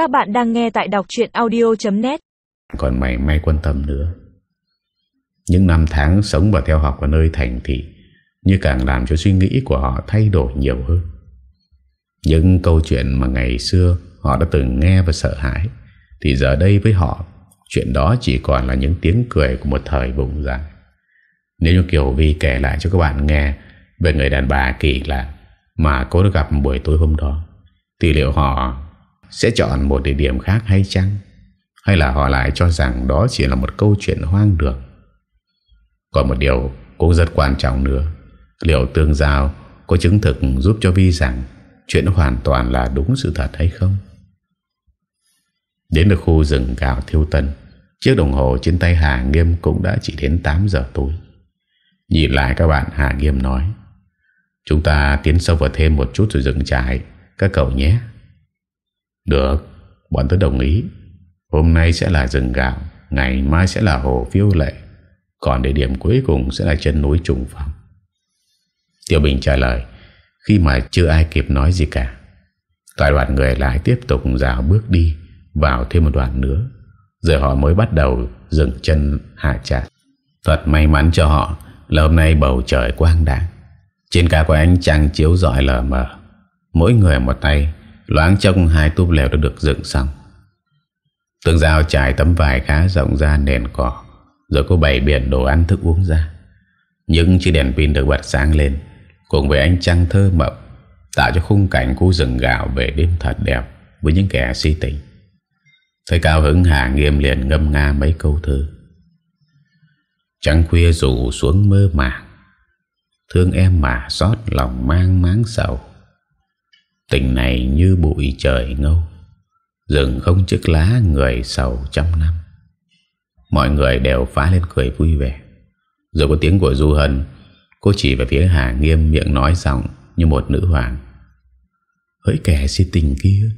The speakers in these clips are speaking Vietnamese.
Các bạn đang nghe tại đọc chuyện audio.net Còn mày may quan tâm nữa. Những năm tháng sống và theo học ở nơi thành thị, Như càng làm cho suy nghĩ của họ thay đổi nhiều hơn. Những câu chuyện mà ngày xưa họ đã từng nghe và sợ hãi, Thì giờ đây với họ, Chuyện đó chỉ còn là những tiếng cười của một thời vùng dài Nếu như Kiều Vi kể lại cho các bạn nghe Về người đàn bà kỳ lạ Mà cô đã gặp buổi tối hôm đó, Thì liệu họ sẽ chọn một địa điểm khác hay chăng? Hay là họ lại cho rằng đó chỉ là một câu chuyện hoang đường? Còn một điều cũng rất quan trọng nữa Liệu tương giao có chứng thực giúp cho Vi rằng Chuyện hoàn toàn là đúng sự thật hay không? Đến được khu rừng gạo thiêu tân, Chiếc đồng hồ trên tay Hà Nghiêm cũng đã chỉ đến 8 giờ tối Nhìn lại các bạn, Hà Nghiêm nói, Chúng ta tiến sâu vào thêm một chút rồi dừng trại, Các cậu nhé được, Bọn tôi đồng ý. Hôm nay sẽ là rừng gạo, Ngày mai sẽ là hồ phiêu lệ, Còn địa điểm cuối cùng sẽ là chân núi trùng phong. Tiểu Bình trả lời, Khi mà chưa ai kịp nói gì cả, Toàn đoàn người lại tiếp tục dạo bước đi Vào thêm một đoạn nữa, Rồi họ mới bắt đầu dừng chân hạ chặt Thật may mắn cho họ Là hôm nay bầu trời quang đảng Trên cả của ánh trăng chiếu rọi lờ mờ, Mỗi người một tay Loáng trong hai túp lều đã được dựng xong. Tường giao trải tấm vải khá rộng ra nền cỏ, Rồi có bày biển đồ ăn thức uống ra. Những chiếc đèn pin được bật sáng lên, Cùng với ánh trăng thơ mộng, Tạo cho khung cảnh khu rừng gạo về đêm thật đẹp Với những kẻ si tình. Thấy cao hứng hạ Nghiêm liền ngâm nga mấy câu thơ. Trăng khuya rủ xuống mơ màng, Thương em mà xót lòng mang máng sầu. Tình này như bụi trời ngâu Rừng không chiếc lá người sầu trăm năm. Mọi người đều phá lên cười vui vẻ. Rồi có tiếng của Du Hân, Cô chỉ về phía Hà Nghiêm miệng nói giọng Như một nữ hoàng. Hỡi kẻ si tình kia,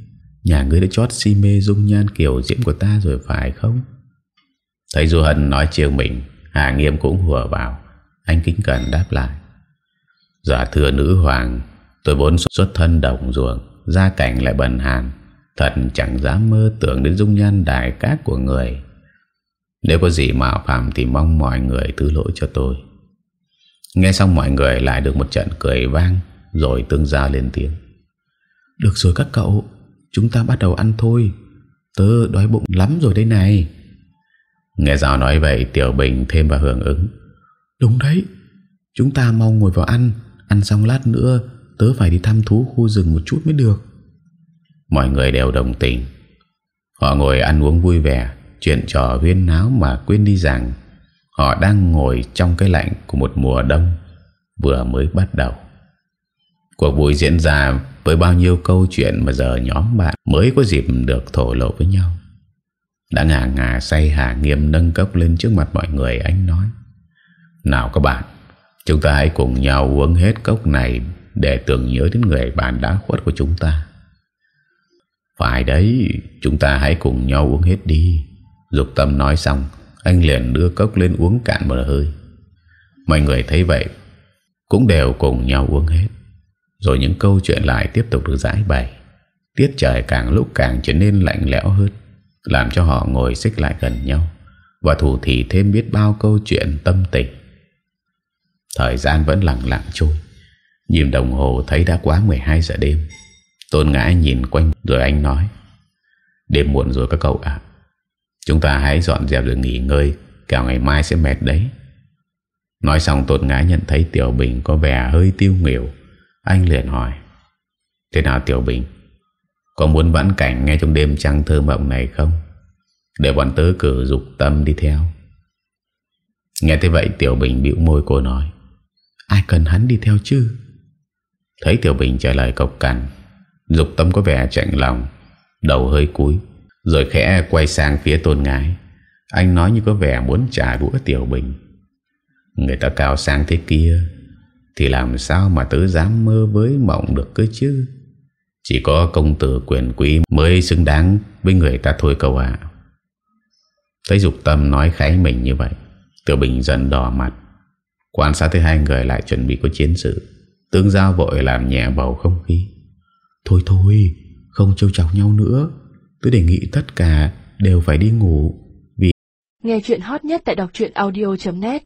Nhà ngươi đã chót si mê dung nhan kiểu diễm của ta rồi phải không? Thấy Du Hân nói chiều mình, Hà Nghiêm cũng hùa vào. Anh kính cẩn đáp lại. Dạ thưa nữ hoàng Tôi vốn xuất thân đồng ruộng Gia cảnh lại bần hàn. Thật chẳng dám mơ tưởng đến dung nhan đại cát của người. Nếu có gì mạo phạm Thì mong mọi người thứ lỗi cho tôi. Nghe xong mọi người lại được một trận cười vang Rồi tương giao lên tiếng. Được rồi các cậu Chúng ta bắt đầu ăn thôi. Tớ đói bụng lắm rồi đây này. Nghe Giao nói vậy Tiểu Bình thêm vào hưởng ứng. Đúng đấy Chúng ta mau ngồi vào ăn. Ăn xong lát nữa Tớ phải đi thăm thú khu rừng một chút mới được Mọi người đều đồng tình Họ ngồi ăn uống vui vẻ Chuyện trò huyên náo mà quên đi rằng Họ đang ngồi trong cái lạnh của một mùa đông Vừa mới bắt đầu Cuộc vui diễn ra với bao nhiêu câu chuyện mà giờ nhóm bạn mới có dịp được thổ lộ với nhau. Đã ngả ngả say Hà Nghiêm nâng cốc lên trước mặt mọi người anh nói. Nào các bạn, chúng ta hãy cùng nhau uống hết cốc này để tưởng nhớ đến người bạn đã khuất của chúng ta. Phải đấy, chúng ta hãy cùng nhau uống hết đi. Dục tâm nói xong, anh liền đưa cốc lên uống cạn một hơi. Mọi người thấy vậy, cũng đều cùng nhau uống hết. Rồi những câu chuyện lại tiếp tục được giải bày Tiết trời càng lúc càng trở nên lạnh lẽo hơn Làm cho họ ngồi xích lại gần nhau Và thủ thì thêm biết bao câu chuyện tâm tình Thời gian vẫn lặng lặng trôi Nhìn đồng hồ thấy đã quá 12 giờ đêm. Tôn ngã nhìn quanh rồi anh nói, Đêm muộn rồi các cậu ạ. Chúng ta hãy dọn dẹp rồi nghỉ ngơi Kẻo ngày mai sẽ mệt đấy. Nói xong, Tôn ngã nhận thấy Tiểu Bình có vẻ hơi tiêu nghỉu. Anh liền hỏi, Thế nào Tiểu Bình? Có muốn vãn cảnh ngay trong đêm trăng thơ mộng này không? Để bọn tớ cử dục tâm đi theo. Nghe thế vậy, Tiểu Bình biểu môi cô nói, Ai cần hắn đi theo chứ? Thấy Tiểu Bình trả lời cộc cằn, Dục tâm có vẻ chạnh lòng, Đầu hơi cúi, Rồi khẽ quay sang phía tôn ngái. Anh nói như có vẻ muốn trả đũa Tiểu Bình. Người ta cao sang thế kia, thì làm sao mà tớ dám mơ với mộng được cơ chứ? Chỉ có công tử quyền quý Mới xứng đáng với người ta thôi cậu ạ. Thấy dục tâm nói khái mình như vậy, Tiểu Bình dần đỏ mặt. Quan sát thấy hai người lại chuẩn bị có chiến sự. Tương giao vội làm nhẹ bầu không khí. Thôi thôi, Không trêu chọc nhau nữa. Tôi đề nghị tất cả đều phải đi ngủ vì Nghe chuyện hot nhất tại đọc audio.net